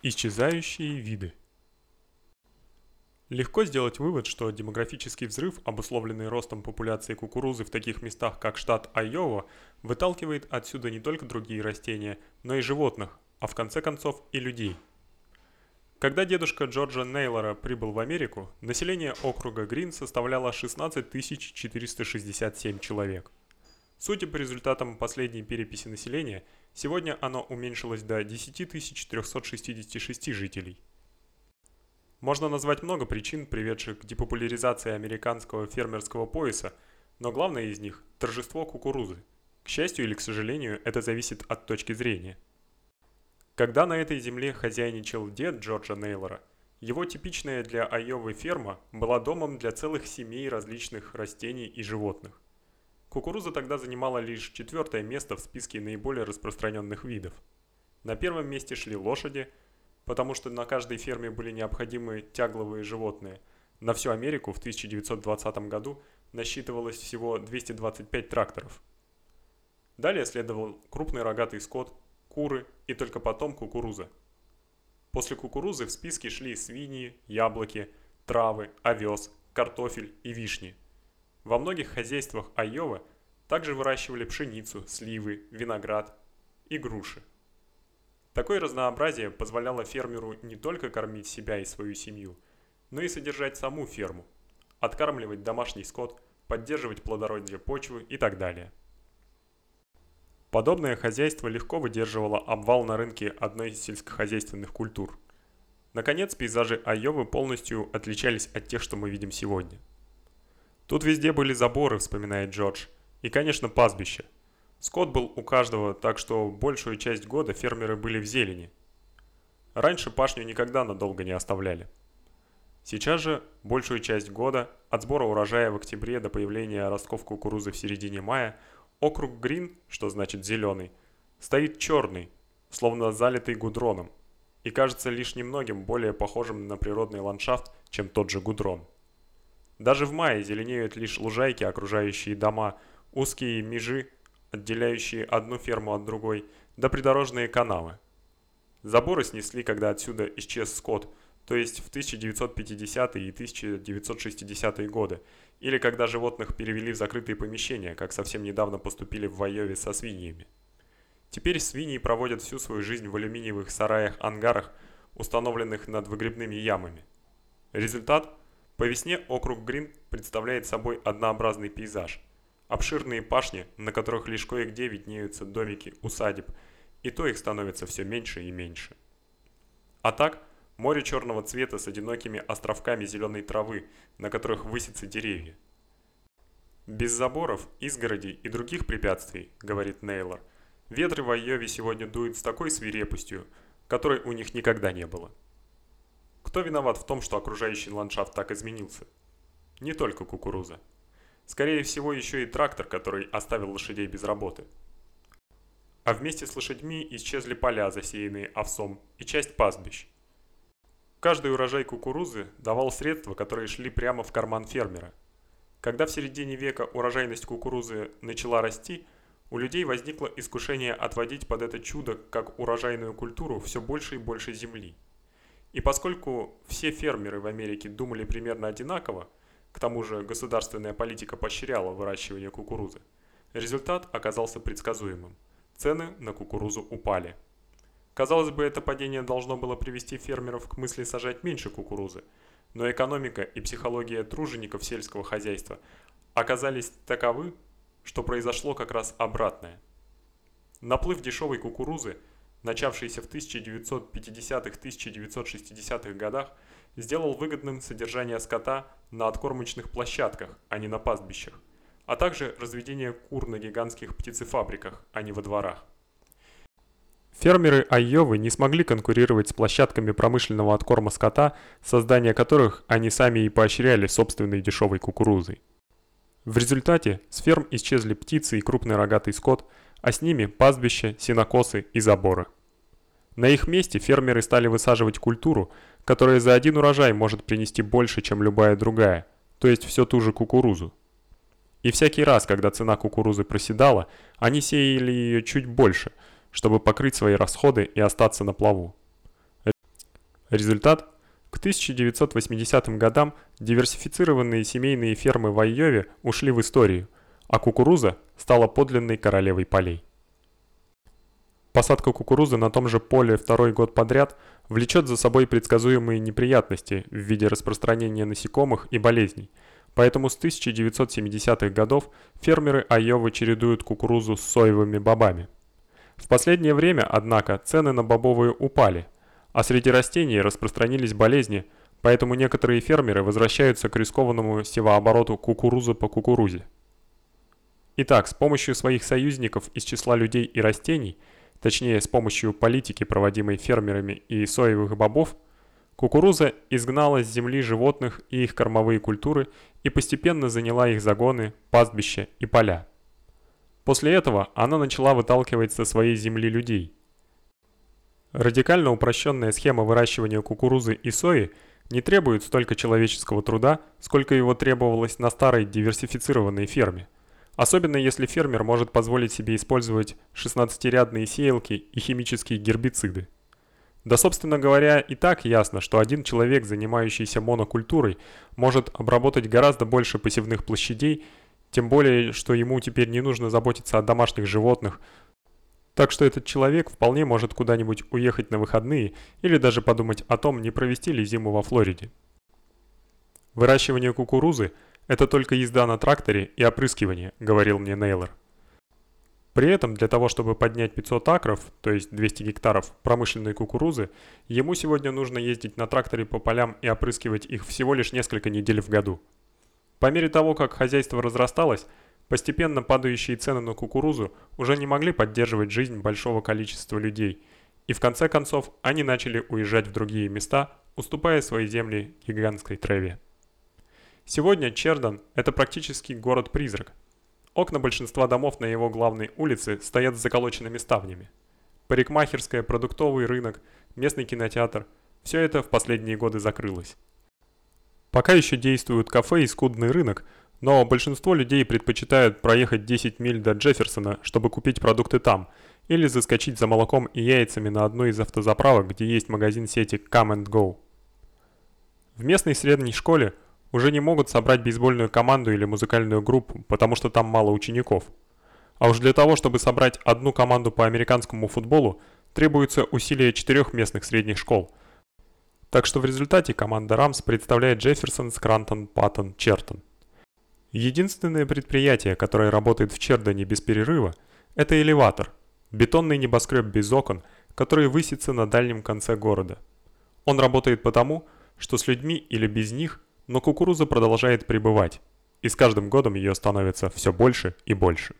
Исчезающие виды. Легко сделать вывод, что демографический взрыв, обусловленный ростом популяции кукурузы в таких местах, как штат Айова, выталкивает отсюда не только другие растения, но и животных, а в конце концов и людей. Когда дедушка Джорджа Нейлора прибыл в Америку, население округа Грин составляло 16 467 человек. Судя по результатам последней переписи населения, сегодня оно уменьшилось до 10 366 жителей. Можно назвать много причин, приведших к депопуляризации американского фермерского пояса, но главное из них – торжество кукурузы. К счастью или к сожалению, это зависит от точки зрения. Когда на этой земле хозяйничал дед Джорджа Нейлора, его типичная для Айовы ферма была домом для целых семей различных растений и животных. Кукуруза тогда занимала лишь четвертое место в списке наиболее распространенных видов. На первом месте шли лошади, потому что на каждой ферме были необходимы тягловые животные. На всю Америку в 1920 году насчитывалось всего 225 тракторов. Далее следовал крупный рогатый скот, куры и только потом кукуруза. После кукурузы в списке шли свиньи, яблоки, травы, овес, картофель и вишни – во многих хозяйствах Айовы также выращивали пшеницу, сливы, виноград и груши. Такое разнообразие позволяло фермеру не только кормить себя и свою семью, но и содержать саму ферму, откармливать домашний скот, поддерживать плодородие почвы и так далее. Подобное хозяйство легко выдерживало обвал на рынке одной из сельскохозяйственных культур. Наконец, пейзажи Айовы полностью отличались от тех, что мы видим сегодня. Тут везде были заборы, вспоминает Джордж, и, конечно, пастбище. Скот был у каждого, так что большую часть года фермеры были в зелени. Раньше пашню никогда надолго не оставляли. Сейчас же большую часть года, от сбора урожая в октябре до появления ростков кукурузы в середине мая, округ Грин, что значит зеленый, стоит черный, словно залитый гудроном, и кажется лишь немногим более похожим на природный ландшафт, чем тот же гудрон. Даже в мае зеленеют лишь лужайки, окружающие дома, узкие межи, отделяющие одну ферму от другой, да придорожные канавы. Заборы снесли, когда отсюда исчез скот, то есть в 1950-е и 1960-е годы, или когда животных перевели в закрытые помещения, как совсем недавно поступили в Вайове со свиньями. Теперь свиньи проводят всю свою жизнь в алюминиевых сараях-ангарах, установленных над выгребными ямами. Результат – по весне округ Грин представляет собой однообразный пейзаж. Обширные пашни, на которых лишь кое-где виднеются домики усадеб, и то их становится все меньше и меньше. А так, море черного цвета с одинокими островками зеленой травы, на которых высятся деревья. Без заборов, изгородей и других препятствий, говорит Нейлор, ветры в Айове сегодня дуют с такой свирепостью, которой у них никогда не было. Кто виноват в том, что окружающий ландшафт так изменился? Не только кукуруза. Скорее всего, еще и трактор, который оставил лошадей без работы. А вместе с лошадьми исчезли поля, засеянные овсом, и часть пастбищ. Каждый урожай кукурузы давал средства, которые шли прямо в карман фермера. Когда в середине века урожайность кукурузы начала расти, у людей возникло искушение отводить под это чудо, как урожайную культуру, все больше и больше земли. И поскольку все фермеры в Америке думали примерно одинаково, к тому же государственная политика поощряла выращивание кукурузы, результат оказался предсказуемым. Цены на кукурузу упали. Казалось бы, это падение должно было привести фермеров к мысли сажать меньше кукурузы, но экономика и психология тружеников сельского хозяйства оказались таковы, что произошло как раз обратное. Наплыв дешевой кукурузы – начавшийся в 1950-1960-х годах, сделал выгодным содержание скота на откормочных площадках, а не на пастбищах, а также разведение кур на гигантских птицефабриках, а не во дворах. Фермеры Айовы не смогли конкурировать с площадками промышленного откорма скота, создание которых они сами и поощряли собственной дешевой кукурузой. В результате с ферм исчезли птицы и крупный рогатый скот, а с ними пастбища, сенокосы и заборы. На их месте фермеры стали высаживать культуру, которая за один урожай может принести больше, чем любая другая, то есть все ту же кукурузу. И всякий раз, когда цена кукурузы проседала, они сеяли ее чуть больше, чтобы покрыть свои расходы и остаться на плаву. Результат – к 1980 годам диверсифицированные семейные фермы в Айове ушли в историю, а кукуруза стала подлинной королевой полей. Посадка кукурузы на том же поле второй год подряд влечет за собой предсказуемые неприятности в виде распространения насекомых и болезней. Поэтому с 1970-х годов фермеры Айовы чередуют кукурузу с соевыми бобами. В последнее время, однако, цены на бобовые упали, а среди растений распространились болезни, поэтому некоторые фермеры возвращаются к рискованному севообороту кукурузы по кукурузе. Итак, с помощью своих союзников из числа людей и растений, точнее с помощью политики, проводимой фермерами и соевых бобов, кукуруза изгнала с земли животных и их кормовые культуры и постепенно заняла их загоны, пастбища и поля. После этого она начала выталкивать со своей земли людей. Радикально упрощенная схема выращивания кукурузы и сои не требует столько человеческого труда, сколько его требовалось на старой диверсифицированной ферме – Особенно если фермер может позволить себе использовать 16-рядные сеялки и химические гербициды. Да, собственно говоря, и так ясно, что один человек, занимающийся монокультурой, может обработать гораздо больше посевных площадей, тем более, что ему теперь не нужно заботиться о домашних животных. Так что этот человек вполне может куда-нибудь уехать на выходные или даже подумать о том, не провести ли зиму во Флориде. Выращивание кукурузы – это только езда на тракторе и опрыскивание, говорил мне Нейлор. При этом для того, чтобы поднять 500 акров, то есть 200 гектаров промышленной кукурузы, ему сегодня нужно ездить на тракторе по полям и опрыскивать их всего лишь несколько недель в году. По мере того, как хозяйство разрасталось, постепенно падающие цены на кукурузу уже не могли поддерживать жизнь большого количества людей, и в конце концов они начали уезжать в другие места, уступая свои земли гигантской треве. Сегодня Чердон – это практически город-призрак. Окна большинства домов на его главной улице стоят с заколоченными ставнями. Парикмахерская, продуктовый рынок, местный кинотеатр – все это в последние годы закрылось. Пока еще действуют кафе и скудный рынок, но большинство людей предпочитают проехать 10 миль до Джефферсона, чтобы купить продукты там, или заскочить за молоком и яйцами на одну из автозаправок, где есть магазин сети Come and Go. В местной средней школе – уже не могут собрать бейсбольную команду или музыкальную группу, потому что там мало учеников. А уж для того, чтобы собрать одну команду по американскому футболу, требуется усилия четырех местных средних школ. Так что в результате команда Рамс представляет Джефферсон, Скрантон, Паттон, Чертон. Единственное предприятие, которое работает в Чердоне без перерыва, это элеватор, бетонный небоскреб без окон, который высится на дальнем конце города. Он работает потому, что с людьми или без них но кукуруза продолжает пребывать, и с каждым годом ее становится все больше и больше.